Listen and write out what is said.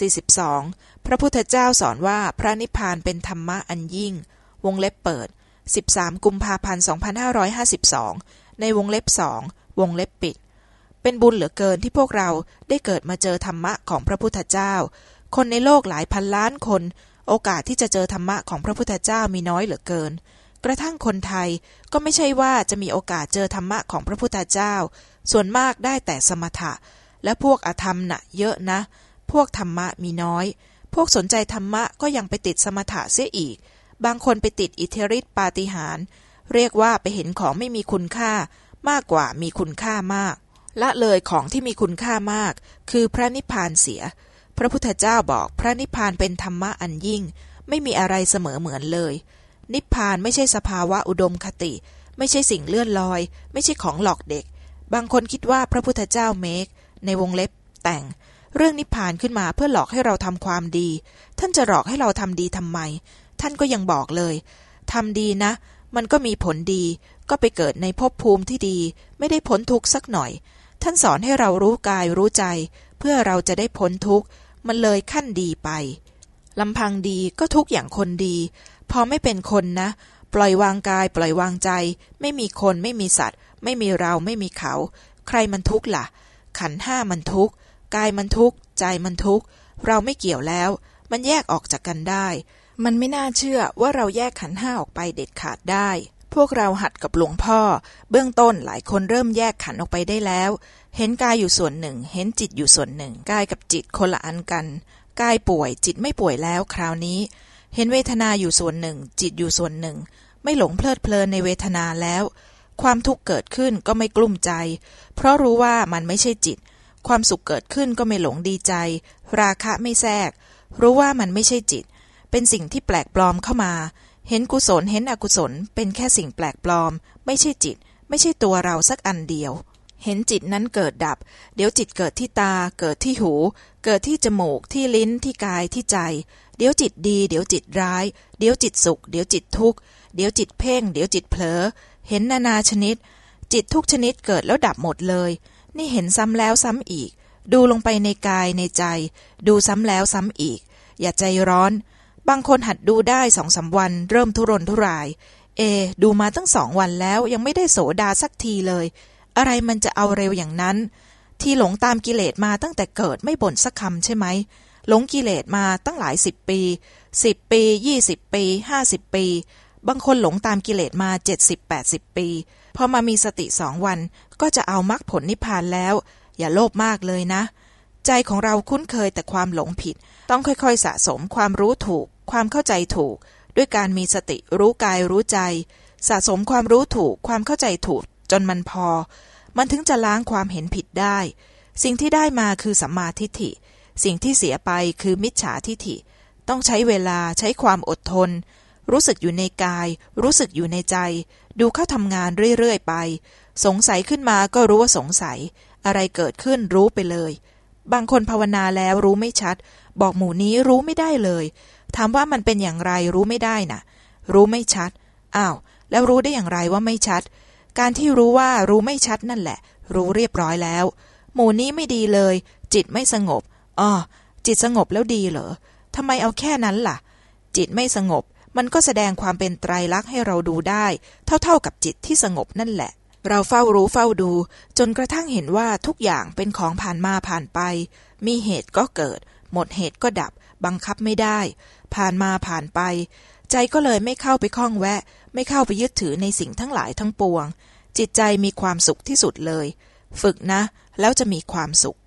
42 พระพุทธเจ้าสอนว่าพระนิพพานเป็นธรรมะอันยิ่ง วงเล็บเปิด 13 กุมภาพันธ์ 2552 ในวงเล็บสองวงเล็บปิด เป็นบุญเหลือเกินที่พวกเราได้เกิดมาเจอธรรมะของพระพุทธเจ้า คนในโลกหลายพันล้านคน โอกาสที่จะเจอธรรมะของพระพุทธเจ้ามีน้อยเหลือเกิน กระทั่งคนไทยก็ไม่ใช่ว่าจะมีโอกาสเจอธรรมะของพระพุทธเจ้า ส่วนมากได้แต่สมถะ และพวกอธรรมน่ะเยอะนะ พวกธรรมะมีน้อย พวกสนใจธรรมะก็ยังไปติดสมถะเสียอีก บางคนไปติดอิทธิฤทธิปาฏิหาริย์เรียกว่าไปเห็นของไม่มีคุณค่ามากกว่ามีคุณค่ามาก ละเลยของที่มีคุณค่ามาก คือพระนิพพานเสีย พระพุทธเจ้าบอกพระนิพพานเป็นธรรมะอันยิ่ง ไม่มีอะไรเสมอเหมือนเลย นิพพานไม่ใช่สภาวะอุดมคติ ไม่ใช่สิ่งเลื่อนลอย ไม่ใช่ของหลอกเด็ก บางคนคิดว่าพระพุทธเจ้าเมค ในวงเล็บแต่ง เรื่องนิพพานขึ้นมาเพื่อหลอกให้เราทำความดี ท่านจะหลอกให้เราทำดีทำไม ท่านก็ยังบอกเลยทำดีนะ มันก็มีผลดี ก็ไปเกิดในภพภูมิที่ดี ไม่ได้พ้นทุกข์สักหน่อย ท่านสอนให้เรารู้กายรู้ใจ เพื่อเราจะได้พ้นทุกข์ มันเลยขั้นดีไปลำพังดีก็ทุกอย่างคนดี พอไม่เป็นคนนะ ปล่อยวางกาย ปล่อยวางใจ ไม่มีคนไม่มีสัตว์ ไม่มีเราไม่มีเขา ใครมันทุกข์ล่ะ ขันห้ามันทุกข์ กายมันทุกข์ ใจมันทุกข์ เราไม่เกี่ยวแล้ว มันแยกออกจากกันได้ มันไม่น่าเชื่อว่าเราแยกขันห้าออกไปเด็ดขาดได้ พวกเราหัดกับหลวงพ่อ เบื้องต้นหลายคนเริ่มแยกขันออกไปได้แล้ว เห็นกายอยู่ส่วนหนึ่ง เห็นจิตอยู่ส่วนหนึ่ง กายกับจิตคนละอันกัน กายป่วยจิตไม่ป่วยแล้วคราวนี้ เห็นเวทนาอยู่ส่วนหนึ่ง จิตอยู่ส่วนหนึ่ง ไม่หลงเพลิดเพลินในเวทนาแล้วความทุกข์เกิดขึ้นก็ไม่กลุ้มใจ เพราะรู้ว่ามันไม่ใช่จิต ความสุขเกิดขึ้นก็ไม่หลงดีใจ ราคะไม่แทรก รู้ว่ามันไม่ใช่จิต เป็นสิ่งที่แปลกปลอมเข้ามา เห็นกุศลเห็นอกุศล เป็นแค่สิ่งแปลกปลอม ไม่ใช่จิต ไม่ใช่ตัวเราสักอันเดียว เห็นจิตนั้นเกิดดับ เดี๋ยวจิตเกิดที่ตา เกิดที่หู เกิดที่จมูก ที่ลิ้น ที่กาย ที่ใจ เดี๋ยวจิตดี เดี๋ยวจิตร้าย เดี๋ยวจิตสุข เดี๋ยวจิตทุกข์ เดี๋ยวจิตเพ่ง เดี๋ยวจิตเผลอ เห็นนานาชนิด จิตทุกชนิดเกิดแล้วดับหมดเลย นี่เห็นซ้ำแล้วซ้ำอีก ดูลงไปในกายในใจ ดูซ้ำแล้วซ้ำอีก อย่าใจร้อน บางคนหัดดูได้สองสาวัน เริ่มทุรนทุราย เอ ดูมาตั้งสองวันแล้วยังไม่ได้โสดาสักทีเลย อะไรมันจะเอาเร็วอย่างนั้น ที่หลงตามกิเลสมาตั้งแต่เกิดไม่บ่นสักคำใช่ไหมหลงกิเลสมาตั้งหลายสิบปีสิบปียี่สิบปีห้าสิบปี บางคนหลงตามกิเลสมาเจ็ดสิบแปดสิบปี พอมามีสติสองวันก็จะเอามรรคผลนิพพานแล้ว อย่าโลภมากเลยนะ ใจของเราคุ้นเคยแต่ความหลงผิด ต้องค่อยๆสะสมความรู้ถูก ความเข้าใจถูก ด้วยการมีสติรู้กายรู้ใจ สะสมความรู้ถูก ความเข้าใจถูก จนมันพอ มันถึงจะล้างความเห็นผิดได้ สิ่งที่ได้มาคือสัมมาทิฏฐิ สิ่งที่เสียไปคือมิจฉาทิฏฐิ ต้องใช้เวลาใช้ความอดทน รู้สึกอยู่ในกาย รู้สึกอยู่ในใจ ดูเข้าทำงานเรื่อยๆไป สงสัยขึ้นมาก็รู้ว่าสงสัย อะไรเกิดขึ้นรู้ไปเลย บางคนภาวนาแล้วรู้ไม่ชัด บอกหมู่นี้รู้ไม่ได้เลย ถามว่ามันเป็นอย่างไรรู้ไม่ได้น่ะ รู้ไม่ชัด อ้าว แล้วรู้ได้อย่างไรว่าไม่ชัด การที่รู้ว่ารู้ไม่ชัดนั่นแหละ รู้เรียบร้อยแล้ว หมู่นี้ไม่ดีเลย จิตไม่สงบอ๋อจิตสงบแล้วดีเหรอทำไมเอาแค่นั้นล่ะ จิตไม่สงบ มันก็แสดงความเป็นไตรลักษณ์ให้เราดูได้ เท่าๆกับจิตที่สงบนั่นแหละ เราเฝ้ารู้เฝ้าดู จนกระทั่งเห็นว่าทุกอย่างเป็นของผ่านมาผ่านไป มีเหตุก็เกิด หมดเหตุก็ดับ บังคับไม่ได้ ผ่านมาผ่านไป ใจก็เลยไม่เข้าไปคล้องแวะ ไม่เข้าไปยึดถือในสิ่งทั้งหลายทั้งปวง จิตใจมีความสุขที่สุดเลย ฝึกนะ แล้วจะมีความสุข